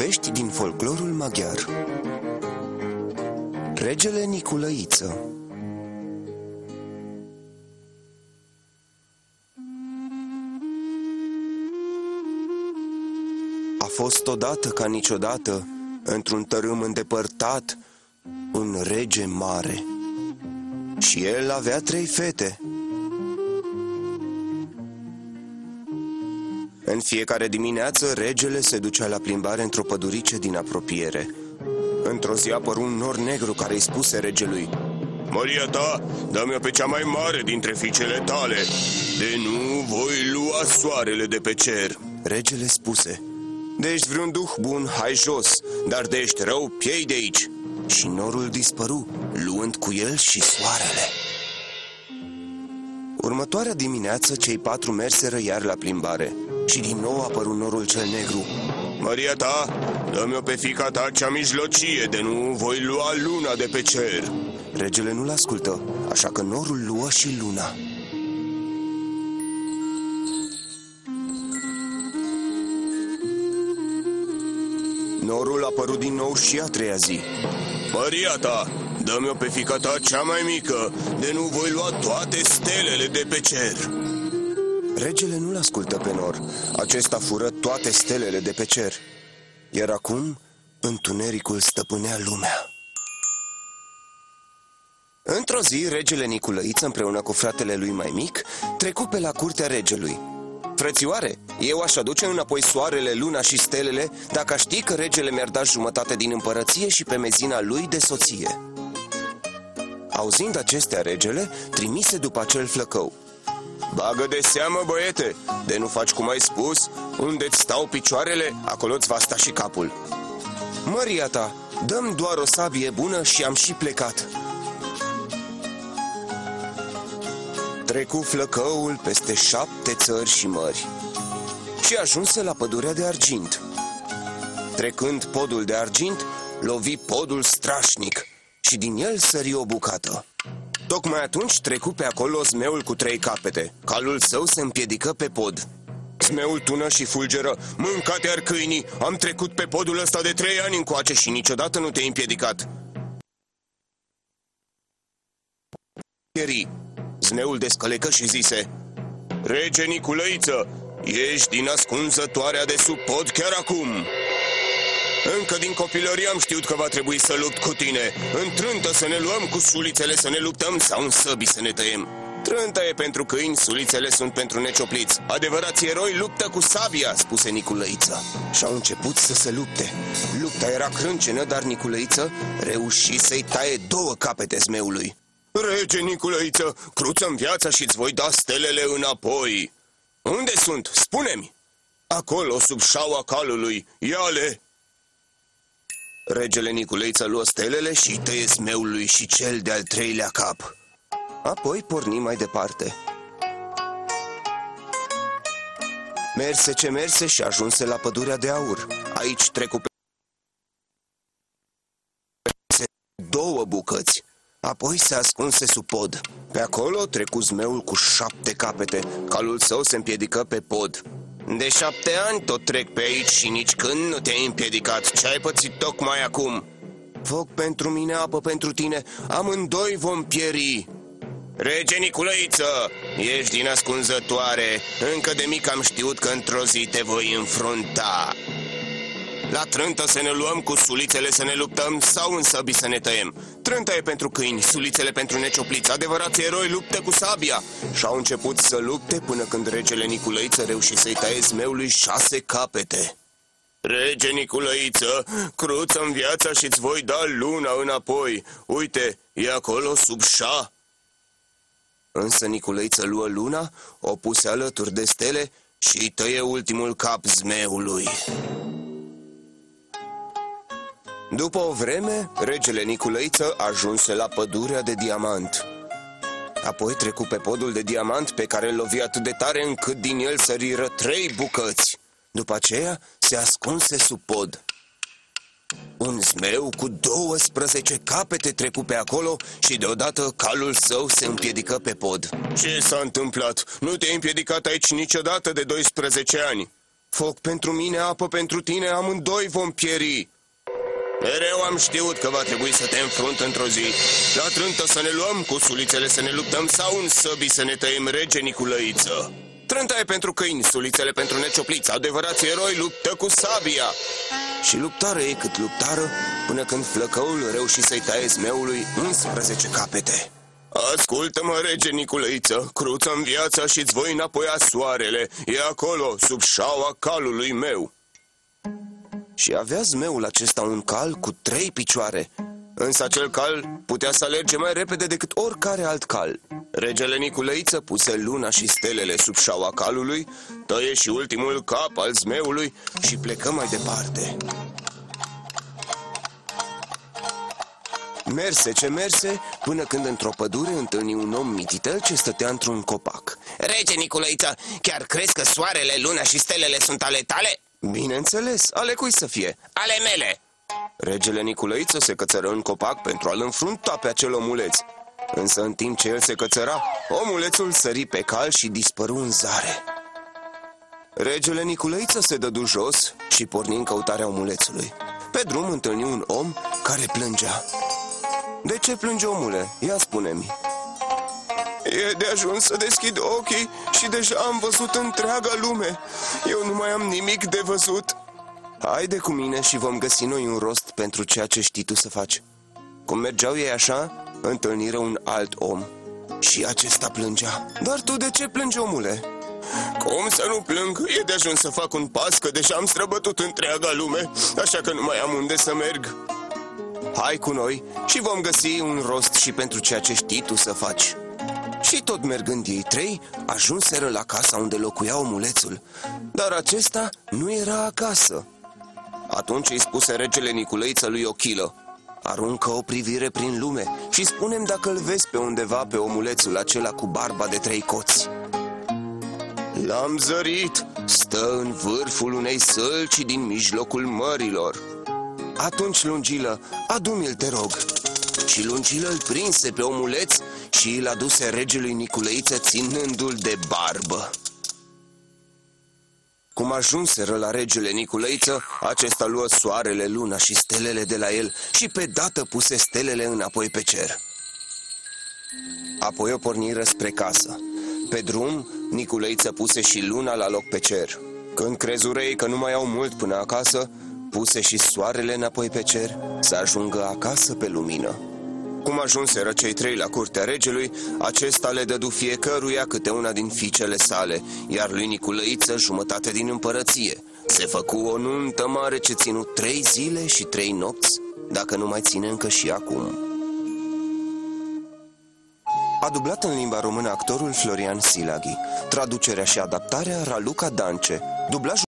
Povești din folclorul maghiar. Regele Niculăiță. A fost odată ca niciodată, într-un tărâm îndepărtat, un rege mare. Și el avea trei fete – În fiecare dimineață, regele se ducea la plimbare într-o pădurice din apropiere. Într-o zi apăru un nor negru care îi spuse regelui Maria ta, dă-mi pe cea mai mare dintre fiicele tale. De nu voi lua soarele de pe cer. Regele spuse De ești vreun duh bun, hai jos Dar de ești rău, piei de aici. Și norul dispăru, luând cu el și soarele. Următoarea dimineață, cei patru merseră iar la plimbare și din nou apăru norul cel negru. Maria ta, dă-mi-o pe fica ta cea mijlocie, de nu voi lua luna de pe cer. Regele nu-l ascultă, așa că norul luă și luna. Norul a apărut din nou și a treia zi. Maria ta, dă-mi-o pe fica ta cea mai mică, de nu voi lua toate stelele de pe cer. Regele nu-l ascultă pe nor. Acesta fură toate stelele de pe cer. Iar acum, întunericul stăpânea lumea. Într-o zi, regele Niculăiță, împreună cu fratele lui mai mic, trecu pe la curtea regelui. Frățioare, eu aș aduce înapoi soarele, luna și stelele dacă aș ști că regele mi-ar da jumătate din împărăție și pe mezina lui de soție. Auzind acestea, regele trimise după acel flăcău. Bagă de seamă, băiete, de nu faci cum ai spus, unde-ți stau picioarele, acolo-ți va sta și capul. Măria ta, dăm doar o sabie bună și am și plecat. Trecu flăcăul peste șapte țări și mări și ajunse la pădurea de argint. Trecând podul de argint, lovi podul strașnic și din el sări o bucată. Tocmai atunci trecu pe acolo zmeul cu trei capete. Calul său se împiedică pe pod. Zmeul tună și fulgeră. Mâncate ar câinii, am trecut pe podul ăsta de trei ani încoace și niciodată nu te-ai împiedicat. Zmeul descălecă și zise Rege Niculăiță, ești din ascunzătoarea de sub pod chiar acum. Încă din copilărie am știut că va trebui să lupt cu tine. În trântă să ne luăm cu sulițele să ne luptăm sau în săbi să ne tăiem. Trânta e pentru câini, sulițele sunt pentru neciopliți. Adevărați eroi luptă cu sabia, spuse Niculăiță. Și au început să se lupte. Lupta era crâncenă, dar Niculăiță reuși să-i taie două capete zmeului. Rege Niculăiță, cruță-mi viața și-ți voi da stelele înapoi. Unde sunt? Spune-mi! Acolo, sub șaua calului. Ia-le! Regele Niculeiță luă stelele și tăie smeului și cel de-al treilea cap. Apoi porni mai departe. Merse ce merse și ajunse la pădurea de aur. Aici trecu pe două bucăți. Apoi se ascunse sub pod. Pe acolo trecu zmeul cu șapte capete. Calul său se împiedică pe pod. De șapte ani tot trec pe aici și nici când nu te-ai împiedicat. Ce ai pățit tocmai acum? Foc pentru mine, apă pentru tine, amândoi vom pieri. Rege Niculăiță, ești din ascunzătoare. Încă de mic am știut că într-o zi te voi înfrunta. La trântă să ne luăm cu sulițele să ne luptăm sau în săbi să ne tăiem. Trânta e pentru câini, sulițele pentru neciopliți. Adevărați eroi luptă cu sabia. Și au început să lupte până când regele Niculăiță reuși să-i taie zmeului șase capete. Rege Niculăiță, cruță în viața și-ți voi da luna înapoi. Uite, e acolo sub șa. Însă Niculăiță luă luna, o puse alături de stele și tăie ultimul cap zmeului. După o vreme, regele Niculăiță ajunse la pădurea de diamant. Apoi trecu pe podul de diamant pe care îl lovi atât de tare încât din el săriră trei bucăți. După aceea se ascunse sub pod. Un zmeu cu 12 capete trecu pe acolo și deodată calul său se împiedică pe pod. Ce s-a întâmplat? Nu te-ai împiedicat aici niciodată de 12 ani. Foc pentru mine, apă pentru tine, amândoi vom pieri. Mereu am știut că va trebui să te înfrunt într-o zi. La trântă să ne luăm, cu sulițele să ne luptăm sau în săbii să ne tăiem rege Niculăiță. Trânta e pentru câini, sulițele pentru neciopliți. Adevărați eroi luptă cu sabia. Și luptară e cât luptară, până când flăcăul reuși să-i taie zmeului 11 capete. Ascultă-mă, rege Niculăiță, cruță în viața și-ți voi înapoi a soarele. E acolo, sub șaua calului meu. Și avea zmeul acesta un cal cu trei picioare, însă acel cal putea să alerge mai repede decât oricare alt cal. Regele Niculăiță puse luna și stelele sub șaua calului, tăie și ultimul cap al zmeului și plecă mai departe. Merse ce merse, până când într-o pădure întâlni un om mititel ce stătea într-un copac. Rege Niculăiță, chiar crezi că soarele, luna și stelele sunt ale tale? Bineînțeles, ale cui să fie? Ale mele! Regele Niculăiță se cățără în copac pentru a-l înfrunta pe acel omuleț. Însă în timp ce el se cățăra, omulețul sări pe cal și dispăru în zare. Regele Niculăiță se dădu jos și porni în căutarea omulețului. Pe drum întâlni un om care plângea. De ce plânge omule? Ia spune-mi. E de ajuns să deschid ochii și deja am văzut întreaga lume. Eu nu mai am nimic de văzut. Haide cu mine și vom găsi noi un rost pentru ceea ce știi tu să faci. Cum mergeau ei așa, întâlniră un alt om. Și acesta plângea. Dar tu de ce plângi, omule? Cum să nu plâng? E de ajuns să fac un pas, că deja am străbătut întreaga lume, așa că nu mai am unde să merg. Hai cu noi și vom găsi un rost și pentru ceea ce știi tu să faci. Și tot mergând ei trei, ajunseră la casa unde locuia omulețul, dar acesta nu era acasă. Atunci îi spuse regele Niculăiță lui Ochilă, aruncă o privire prin lume și spunem dacă îl vezi pe undeva pe omulețul acela cu barba de trei coți. L-am zărit, stă în vârful unei sălci din mijlocul mărilor. Atunci Lungilă, adu-mi-l, te rog. Și Lungilă îl prinse pe omuleț și îl aduse regelui Niculăiță ținându-l de barbă. Cum ajunseră la regele Niculăiță, acesta luă soarele, luna și stelele de la el și pe dată puse stelele înapoi pe cer. Apoi o porniră spre casă. Pe drum, Niculăiță puse și luna la loc pe cer. Când crezură ei că nu mai au mult până acasă, puse și soarele înapoi pe cer să ajungă acasă pe lumină. Cum ajunseră cei trei la curtea regelui, acesta le dădu fiecăruia câte una din fiicele sale, iar lui Niculăiță jumătate din împărăție. Se făcu o nuntă mare ce ținu trei zile și trei nopți, dacă nu mai ține încă și acum. A dublat în limba română actorul Florian Silaghi. Traducerea și adaptarea Raluca Dance. Dublajul